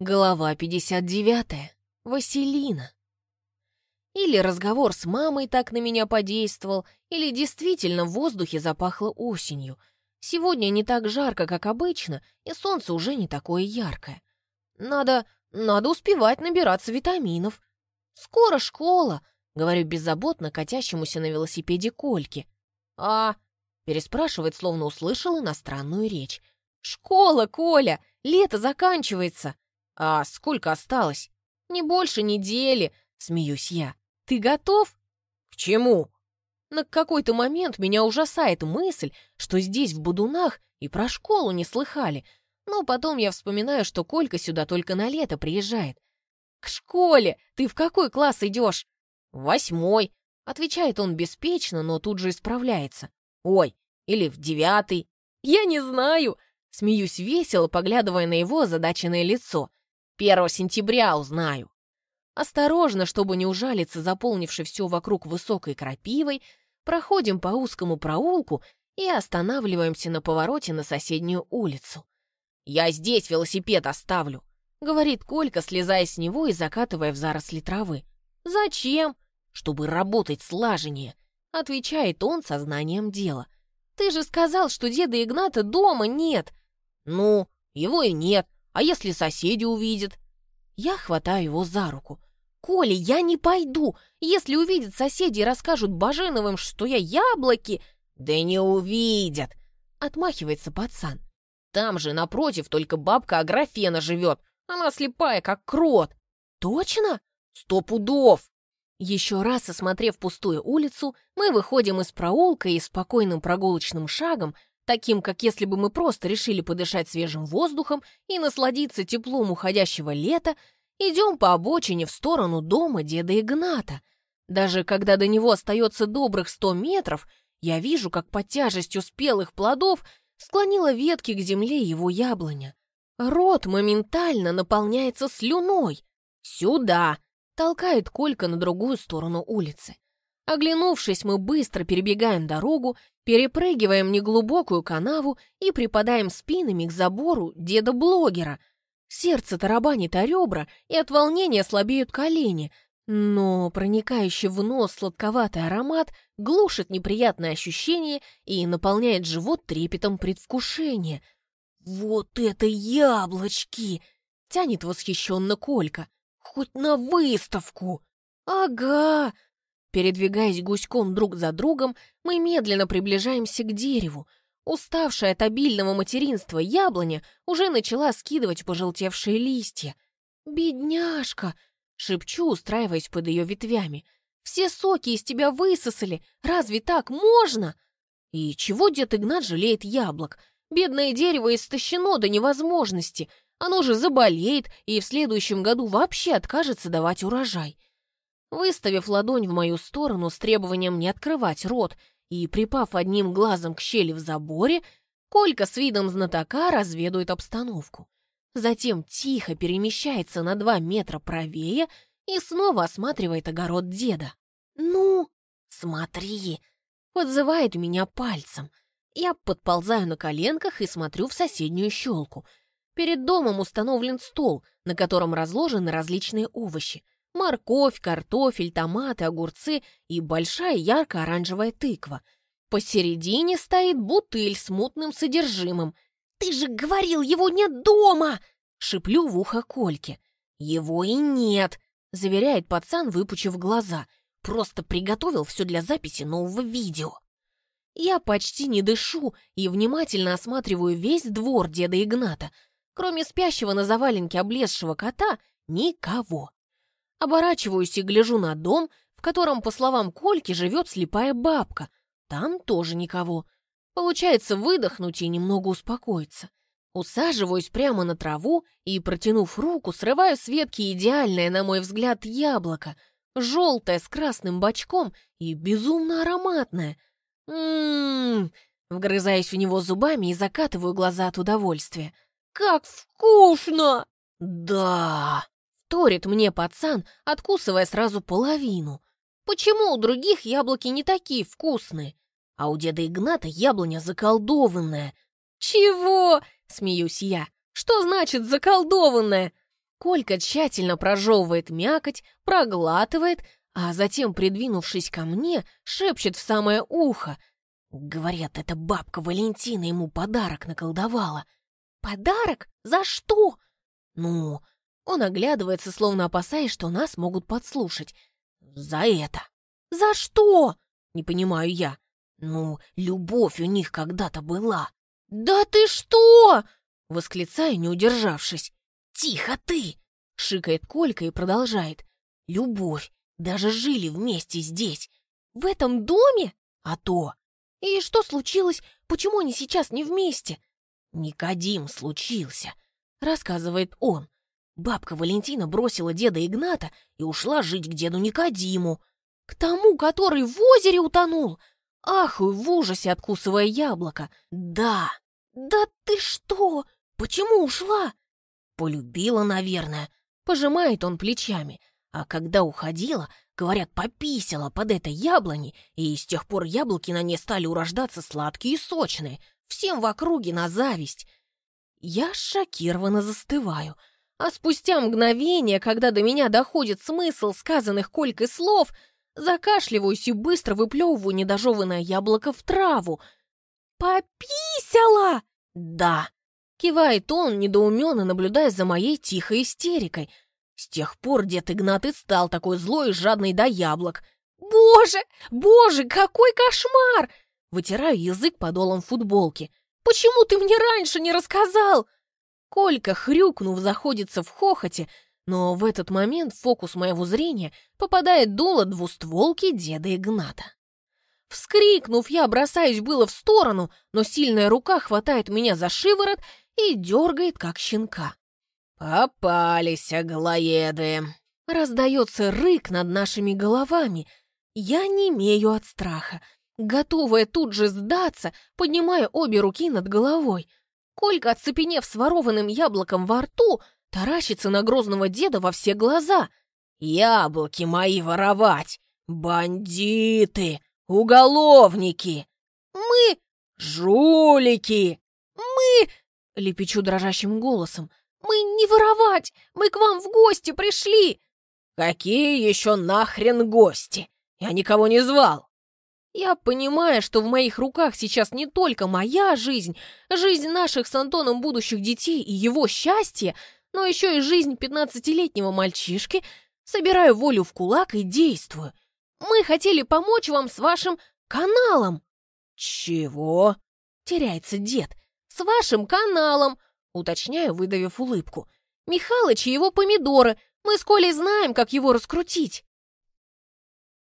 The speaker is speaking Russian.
Глава 59. Василина. Или разговор с мамой так на меня подействовал, или действительно в воздухе запахло осенью. Сегодня не так жарко, как обычно, и солнце уже не такое яркое. Надо, надо успевать набираться витаминов. Скоро школа, говорю беззаботно катящемуся на велосипеде Кольке. А, переспрашивает, словно услышал иностранную речь. Школа, Коля, лето заканчивается. «А сколько осталось?» «Не больше недели», — смеюсь я. «Ты готов?» «К чему?» На какой-то момент меня ужасает мысль, что здесь, в Будунах, и про школу не слыхали. Но потом я вспоминаю, что Колька сюда только на лето приезжает. «К школе! Ты в какой класс идешь?» «Восьмой», — отвечает он беспечно, но тут же исправляется. «Ой, или в девятый». «Я не знаю», — смеюсь весело, поглядывая на его озадаченное лицо. Первого сентября узнаю. Осторожно, чтобы не ужалиться, заполнивший все вокруг высокой крапивой, проходим по узкому проулку и останавливаемся на повороте на соседнюю улицу. «Я здесь велосипед оставлю», — говорит Колька, слезая с него и закатывая в заросли травы. «Зачем?» «Чтобы работать слаженнее», — отвечает он сознанием дела. «Ты же сказал, что деда Игната дома нет». «Ну, его и нет. А если соседи увидят? Я хватаю его за руку. «Коля, я не пойду! Если увидят соседи и расскажут Баженовым, что я яблоки...» «Да не увидят!» — отмахивается пацан. «Там же, напротив, только бабка Аграфена живет. Она слепая, как крот». «Точно?» «Сто пудов!» Еще раз осмотрев пустую улицу, мы выходим из проулка и спокойным прогулочным шагом таким, как если бы мы просто решили подышать свежим воздухом и насладиться теплом уходящего лета, идем по обочине в сторону дома деда Игната. Даже когда до него остается добрых сто метров, я вижу, как под тяжестью спелых плодов склонила ветки к земле его яблоня. Рот моментально наполняется слюной. «Сюда!» — толкает Колька на другую сторону улицы. Оглянувшись, мы быстро перебегаем дорогу, перепрыгиваем неглубокую канаву и припадаем спинами к забору деда-блогера. Сердце тарабанит о ребра, и от волнения слабеют колени, но проникающий в нос сладковатый аромат глушит неприятное ощущение и наполняет живот трепетом предвкушения. «Вот это яблочки!» — тянет восхищенно Колька. «Хоть на выставку!» «Ага!» Передвигаясь гуськом друг за другом, мы медленно приближаемся к дереву. Уставшая от обильного материнства яблоня уже начала скидывать пожелтевшие листья. «Бедняжка!» — шепчу, устраиваясь под ее ветвями. «Все соки из тебя высосали! Разве так можно?» И чего дед Игнат жалеет яблок? Бедное дерево истощено до невозможности. Оно же заболеет и в следующем году вообще откажется давать урожай. Выставив ладонь в мою сторону с требованием не открывать рот и припав одним глазом к щели в заборе, Колька с видом знатока разведует обстановку. Затем тихо перемещается на два метра правее и снова осматривает огород деда. «Ну, смотри!» — подзывает меня пальцем. Я подползаю на коленках и смотрю в соседнюю щелку. Перед домом установлен стол, на котором разложены различные овощи. Морковь, картофель, томаты, огурцы и большая ярко-оранжевая тыква. Посередине стоит бутыль с мутным содержимым. «Ты же говорил, его нет дома!» Шиплю в ухо Кольке. «Его и нет!» Заверяет пацан, выпучив глаза. «Просто приготовил все для записи нового видео». Я почти не дышу и внимательно осматриваю весь двор деда Игната. Кроме спящего на заваленке облезшего кота, никого. Оборачиваюсь и гляжу на дом, в котором, по словам Кольки, живет слепая бабка. Там тоже никого. Получается выдохнуть и немного успокоиться. Усаживаюсь прямо на траву и, протянув руку, срываю с ветки идеальное, на мой взгляд, яблоко. Желтое, с красным бочком и безумно ароматное. Ммм... Вгрызаюсь в него зубами и закатываю глаза от удовольствия. «Как вкусно!» «Да!» Вторит мне пацан, откусывая сразу половину. Почему у других яблоки не такие вкусные? А у деда Игната яблоня заколдованная. Чего? Смеюсь я. Что значит заколдованная? Колька тщательно прожевывает мякоть, проглатывает, а затем, придвинувшись ко мне, шепчет в самое ухо. Говорят, эта бабка Валентина ему подарок наколдовала. «Подарок? За что?» «Ну...» Он оглядывается, словно опасаясь, что нас могут подслушать. «За это». «За что?» Не понимаю я. «Ну, любовь у них когда-то была». «Да ты что?» Восклицаю, не удержавшись. «Тихо ты!» — шикает Колька и продолжает. «Любовь. Даже жили вместе здесь. В этом доме? А то. И что случилось? Почему они сейчас не вместе?» «Никодим случился», — рассказывает он. Бабка Валентина бросила деда Игната и ушла жить к деду Никодиму. К тому, который в озере утонул. Ахую в ужасе, откусывая яблоко. Да. Да ты что? Почему ушла? Полюбила, наверное. Пожимает он плечами. А когда уходила, говорят, пописала под этой яблони, и с тех пор яблоки на ней стали урождаться сладкие и сочные. Всем в округе на зависть. Я шокированно застываю. А спустя мгновение, когда до меня доходит смысл сказанных Колькой слов, закашливаюсь и быстро выплевываю недожеванное яблоко в траву. «Пописала!» «Да!» Кивает он, недоуменно наблюдая за моей тихой истерикой. С тех пор дед Игнат и стал такой злой и жадный до яблок. «Боже! Боже, какой кошмар!» Вытираю язык подолом футболки. «Почему ты мне раньше не рассказал?» Колька, хрюкнув, заходится в хохоте, но в этот момент фокус моего зрения попадает дуло двустволки деда Игната. Вскрикнув, я бросаюсь было в сторону, но сильная рука хватает меня за шиворот и дергает, как щенка. «Попались, аглоеды!» Раздается рык над нашими головами. Я не имею от страха, готовая тут же сдаться, поднимая обе руки над головой. Колька, оцепенев с ворованным яблоком во рту, таращится на грозного деда во все глаза. «Яблоки мои воровать! Бандиты! Уголовники! Мы... Жулики! Мы...» Лепечу дрожащим голосом. «Мы не воровать! Мы к вам в гости пришли!» «Какие еще нахрен гости? Я никого не звал!» Я понимаю, что в моих руках сейчас не только моя жизнь, жизнь наших с Антоном будущих детей и его счастье, но еще и жизнь пятнадцатилетнего мальчишки, собираю волю в кулак и действую. Мы хотели помочь вам с вашим каналом. Чего? Теряется дед. С вашим каналом, уточняю, выдавив улыбку. Михалыч и его помидоры. Мы с Колей знаем, как его раскрутить.